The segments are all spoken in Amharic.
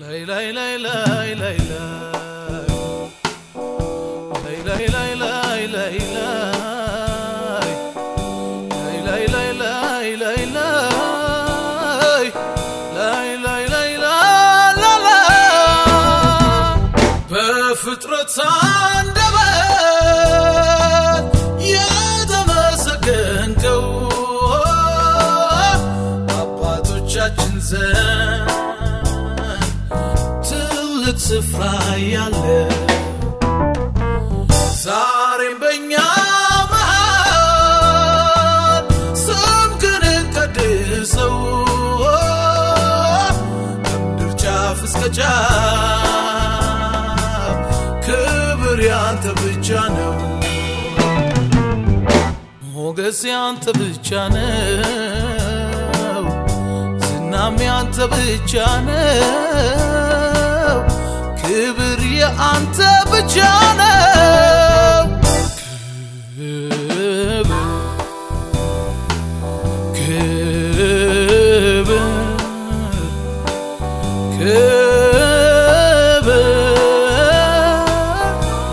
ላይ ላይ ላይ ላይ ላይ ላይ ላይ ላይ ላይ ላይ ላይ በፍጥረት አንደበት የተመሰገንከው አባቶቻችን ዘንድ ትልቅ ስፍራ ያለ ዛሬም በእኛ መሃል ስምህን ቀድሰው ከምድር ጫፍ እስከ ጫፍ ክብር ያንተ ብቻ ነው፣ ሞገስ ያንተ ብቻ ነው፣ ዝናም ያንተ ብቻ ነው፣ ክብር የአንተ ብቻ ነው። ክብር ክብር ክብር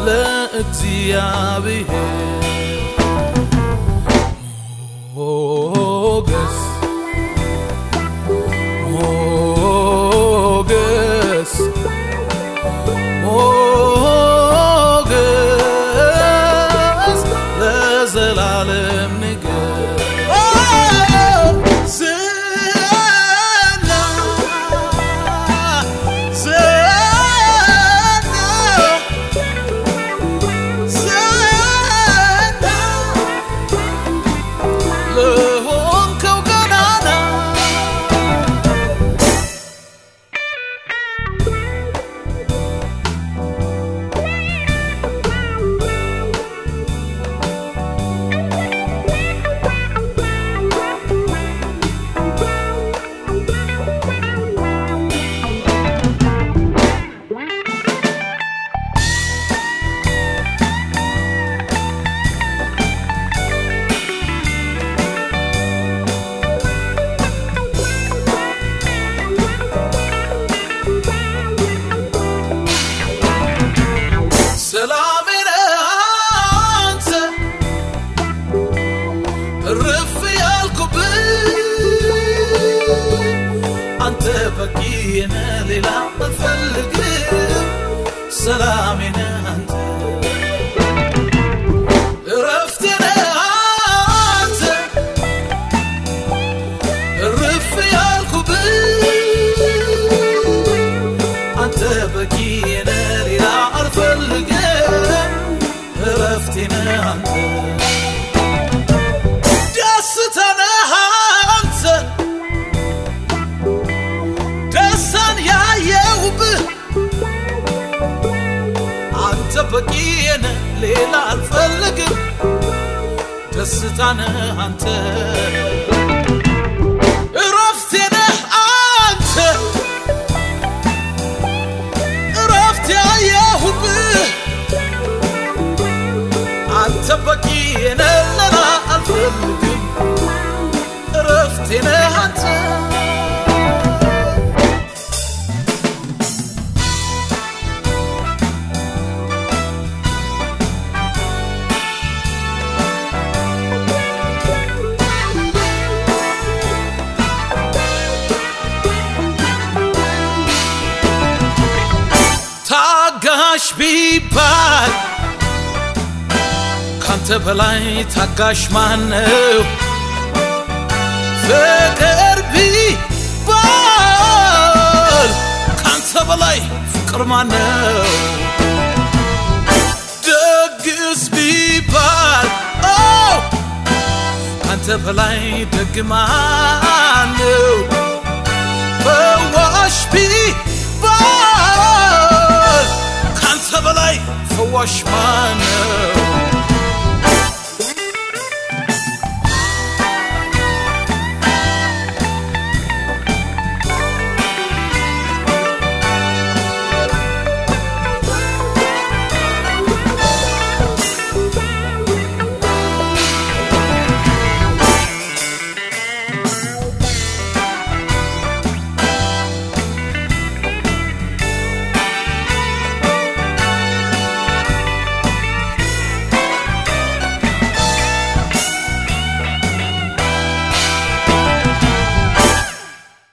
ለእግዚአብሔር تركينا للعطف القلب. سلامنا أنت بكينا للعطف القلب. رفتنا انت ሌላ አልፈልግም። ደስታ ነህ አንተ እረፍቴ ነህ አንተ እረፍት ያየሁብህ አንተ በቂ ነህ ነህ አንተ ቢባል ካንተ በላይ ታጋሽ ማን ነው? ፍቅር ቢባል ካንተ በላይ ፍቅር ማን ነው? ደግስ ቢባል ካንተ በላይ ደግ ማን ነው? ፈዋሽ ቢባል of a life for washman.